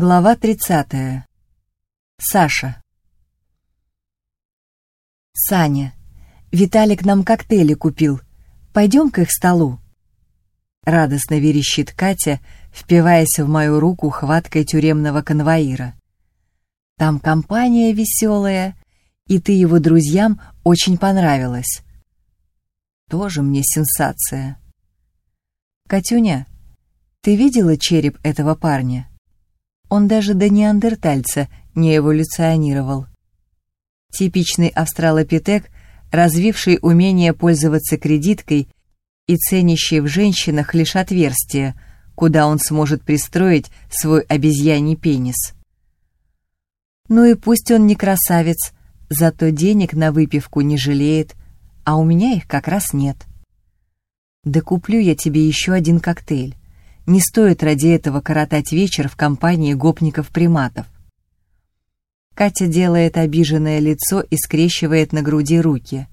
Глава 30. Саша. Саня, Виталик нам коктейли купил. Пойдем к их столу. Радостно верещит Катя, впиваясь в мою руку хваткой тюремного конвоира. Там компания веселая, и ты его друзьям очень понравилась. Тоже мне сенсация. Катюня, ты видела череп этого парня? Он даже до неандертальца не эволюционировал. Типичный австралопитек, развивший умение пользоваться кредиткой и ценящий в женщинах лишь отверстие, куда он сможет пристроить свой обезьяний пенис. Ну и пусть он не красавец, зато денег на выпивку не жалеет, а у меня их как раз нет. Да куплю я тебе еще один коктейль. Не стоит ради этого коротать вечер в компании гопников-приматов. Катя делает обиженное лицо и скрещивает на груди руки.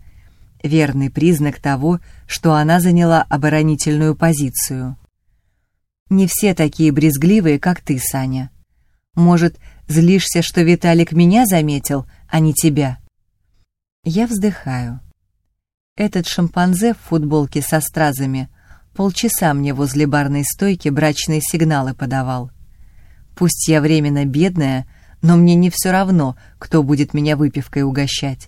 Верный признак того, что она заняла оборонительную позицию. Не все такие брезгливые, как ты, Саня. Может, злишься, что Виталик меня заметил, а не тебя? Я вздыхаю. Этот шимпанзе в футболке со стразами Полчаса мне возле барной стойки брачные сигналы подавал. Пусть я временно бедная, но мне не все равно, кто будет меня выпивкой угощать.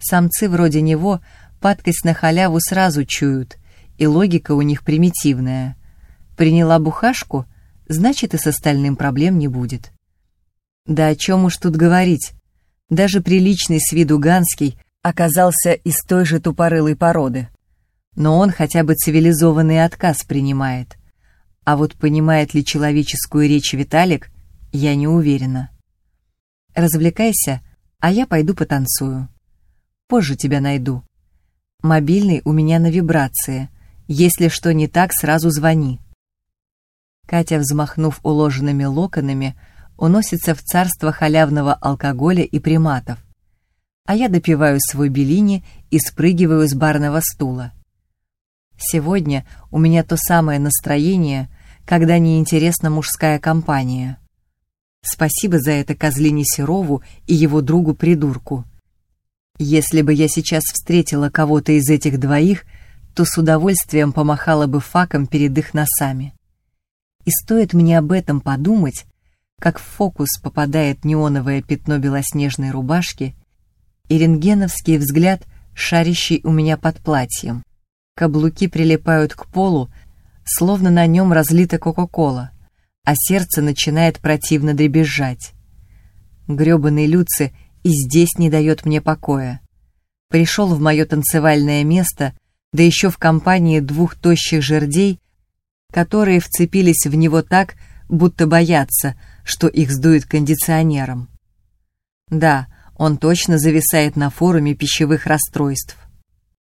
Самцы вроде него падкость на халяву сразу чуют, и логика у них примитивная. Приняла бухашку, значит и с остальным проблем не будет. Да о чем уж тут говорить. Даже приличный с виду Ганский оказался из той же тупорылой породы но он хотя бы цивилизованный отказ принимает. А вот понимает ли человеческую речь Виталик, я не уверена. Развлекайся, а я пойду потанцую. Позже тебя найду. Мобильный у меня на вибрации. Если что не так, сразу звони. Катя, взмахнув уложенными локонами, уносится в царство халявного алкоголя и приматов. А я допиваю свой белини и спрыгиваю с барного стула. Сегодня у меня то самое настроение, когда неинтересна мужская компания. Спасибо за это Козлине Серову и его другу-придурку. Если бы я сейчас встретила кого-то из этих двоих, то с удовольствием помахала бы факом перед их носами. И стоит мне об этом подумать, как в фокус попадает неоновое пятно белоснежной рубашки и рентгеновский взгляд, шарящий у меня под платьем. Каблуки прилипают к полу, словно на нем разлита Кока-Кола, а сердце начинает противно дребезжать. Грёбаный Люци и здесь не дает мне покоя. Пришел в мое танцевальное место, да еще в компании двух тощих жердей, которые вцепились в него так, будто боятся, что их сдует кондиционером. Да, он точно зависает на форуме пищевых расстройств.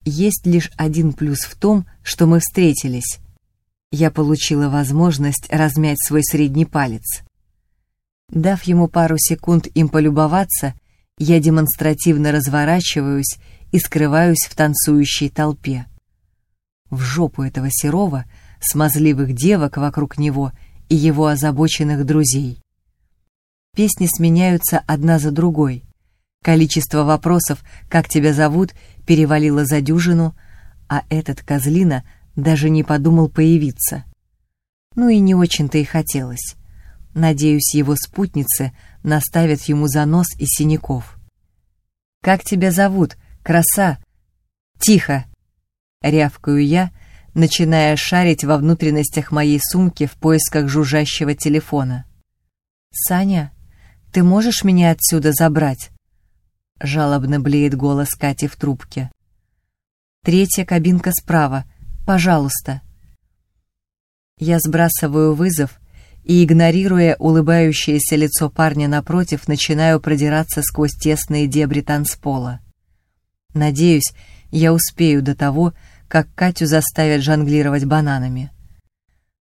Есть лишь один плюс в том, что мы встретились. Я получила возможность размять свой средний палец. Дав ему пару секунд им полюбоваться, я демонстративно разворачиваюсь и скрываюсь в танцующей толпе. В жопу этого Серова, смазливых девок вокруг него и его озабоченных друзей. Песни сменяются одна за другой. Количество вопросов «Как тебя зовут?» перевалило за дюжину, а этот козлина даже не подумал появиться. Ну и не очень-то и хотелось. Надеюсь, его спутницы наставят ему занос из синяков. «Как тебя зовут, краса?» «Тихо!» — рявкаю я, начиная шарить во внутренностях моей сумки в поисках жужжащего телефона. «Саня, ты можешь меня отсюда забрать?» — жалобно блеет голос Кати в трубке. «Третья кабинка справа. Пожалуйста». Я сбрасываю вызов и, игнорируя улыбающееся лицо парня напротив, начинаю продираться сквозь тесные дебри танцпола. Надеюсь, я успею до того, как Катю заставят жонглировать бананами.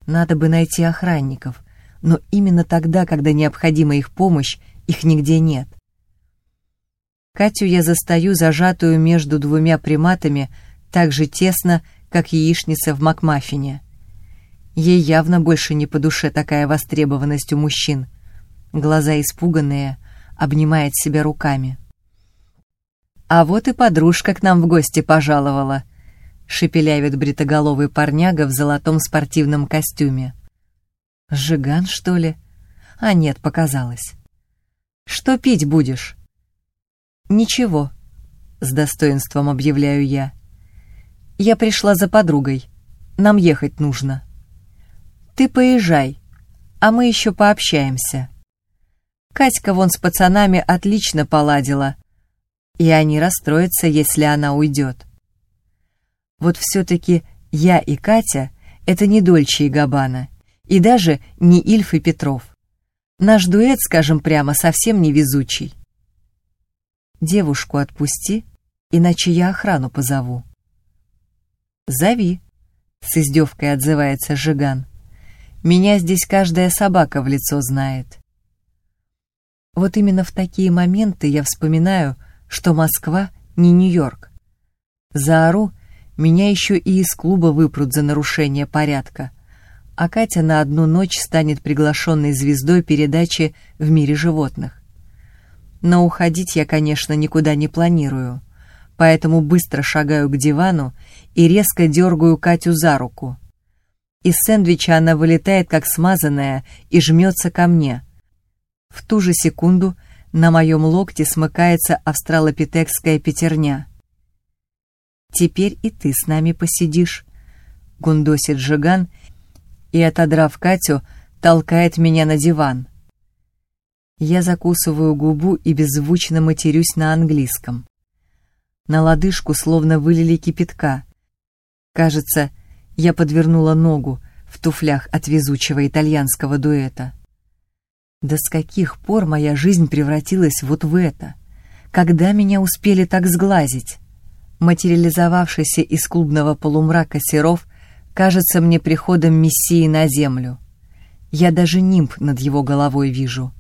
Надо бы найти охранников, но именно тогда, когда необходима их помощь, их нигде нет. Катю я застаю зажатую между двумя приматами так же тесно, как яичница в Макмаффине. Ей явно больше не по душе такая востребованность у мужчин — глаза испуганные, обнимает себя руками. «А вот и подружка к нам в гости пожаловала», — шепелявит бритоголовый парняга в золотом спортивном костюме. «Жиган, что ли?» А нет, показалось. «Что пить будешь?» «Ничего», — с достоинством объявляю я. «Я пришла за подругой. Нам ехать нужно». «Ты поезжай, а мы еще пообщаемся». Катька вон с пацанами отлично поладила, и они расстроятся, если она уйдет. Вот все-таки я и Катя — это не Дольче и Габбана, и даже не Ильф и Петров. Наш дуэт, скажем прямо, совсем невезучий. Девушку отпусти, иначе я охрану позову. Зови, с издевкой отзывается Жиган. Меня здесь каждая собака в лицо знает. Вот именно в такие моменты я вспоминаю, что Москва не Нью-Йорк. Заору, меня еще и из клуба выпрут за нарушение порядка, а Катя на одну ночь станет приглашенной звездой передачи «В мире животных». Но уходить я, конечно, никуда не планирую, поэтому быстро шагаю к дивану и резко дергаю Катю за руку. Из сэндвича она вылетает, как смазанная, и жмется ко мне — в ту же секунду на моем локте смыкается австралопитекская пятерня. «Теперь и ты с нами посидишь», — гундосит Жиган и, отодрав Катю, толкает меня на диван. Я закусываю губу и беззвучно матерюсь на английском. На лодыжку словно вылили кипятка. Кажется, я подвернула ногу в туфлях от везучего итальянского дуэта. Да с каких пор моя жизнь превратилась вот в это? Когда меня успели так сглазить? Материализовавшийся из клубного полумрака Серов кажется мне приходом Мессии на землю. Я даже нимб над его головой вижу.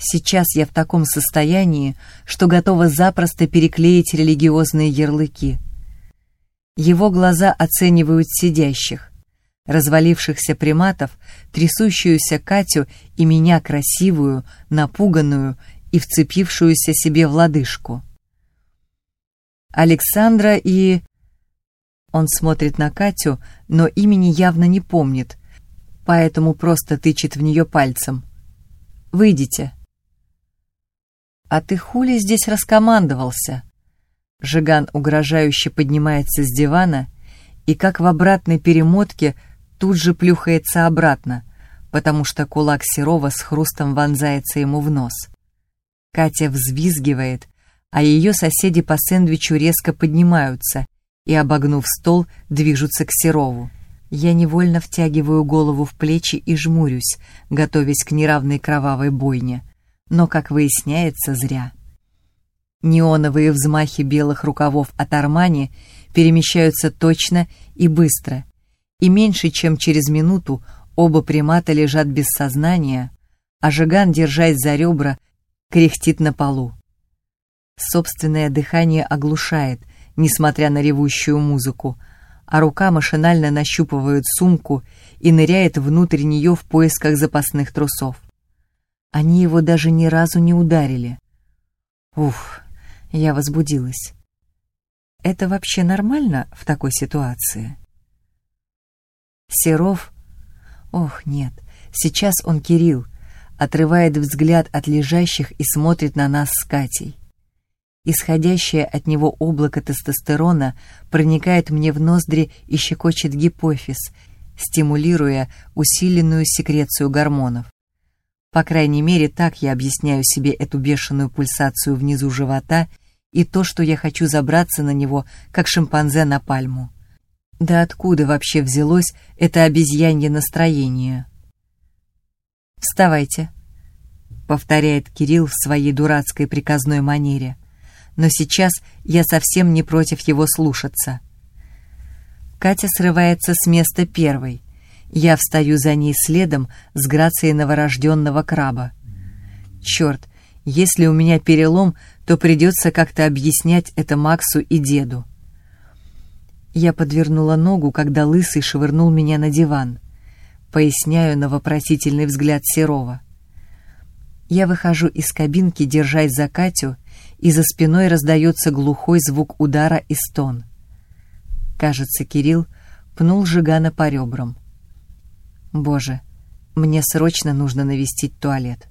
Сейчас я в таком состоянии, что готова запросто переклеить религиозные ярлыки. Его глаза оценивают сидящих развалившихся приматов, трясущуюся Катю и меня красивую, напуганную и вцепившуюся себе в лодыжку. Александра и... Он смотрит на Катю, но имени явно не помнит, поэтому просто тычет в нее пальцем. «Выйдите». «А ты хули здесь раскомандовался?» Жиган угрожающе поднимается с дивана и, как в обратной перемотке, тут же плюхается обратно, потому что кулак Серова с хрустом вонзается ему в нос. Катя взвизгивает, а ее соседи по сэндвичу резко поднимаются и, обогнув стол, движутся к Серову. Я невольно втягиваю голову в плечи и жмурюсь, готовясь к неравной кровавой бойне. Но, как выясняется, зря. Неоновые взмахи белых рукавов от Армани перемещаются точно и быстро, и меньше чем через минуту оба примата лежат без сознания, а Жиган, держась за ребра, кряхтит на полу. Собственное дыхание оглушает, несмотря на ревущую музыку, а рука машинально нащупывает сумку и ныряет внутрь нее в поисках запасных трусов. Они его даже ни разу не ударили. Уф, я возбудилась. Это вообще нормально в такой ситуации? Серов... Ох, нет, сейчас он Кирилл, отрывает взгляд от лежащих и смотрит на нас с Катей. Исходящее от него облако тестостерона проникает мне в ноздри и щекочет гипофиз, стимулируя усиленную секрецию гормонов. По крайней мере, так я объясняю себе эту бешеную пульсацию внизу живота и то, что я хочу забраться на него, как шимпанзе на пальму. Да откуда вообще взялось это обезьянье настроение? «Вставайте», — повторяет Кирилл в своей дурацкой приказной манере. Но сейчас я совсем не против его слушаться. Катя срывается с места первой. Я встаю за ней следом с грацией новорожденного краба. Черт, если у меня перелом, то придется как-то объяснять это Максу и деду. Я подвернула ногу, когда Лысый швырнул меня на диван. Поясняю на вопросительный взгляд Серова. Я выхожу из кабинки, держась за Катю, и за спиной раздается глухой звук удара и стон. Кажется, Кирилл пнул Жигана по ребрам. Боже, мне срочно нужно навестить туалет.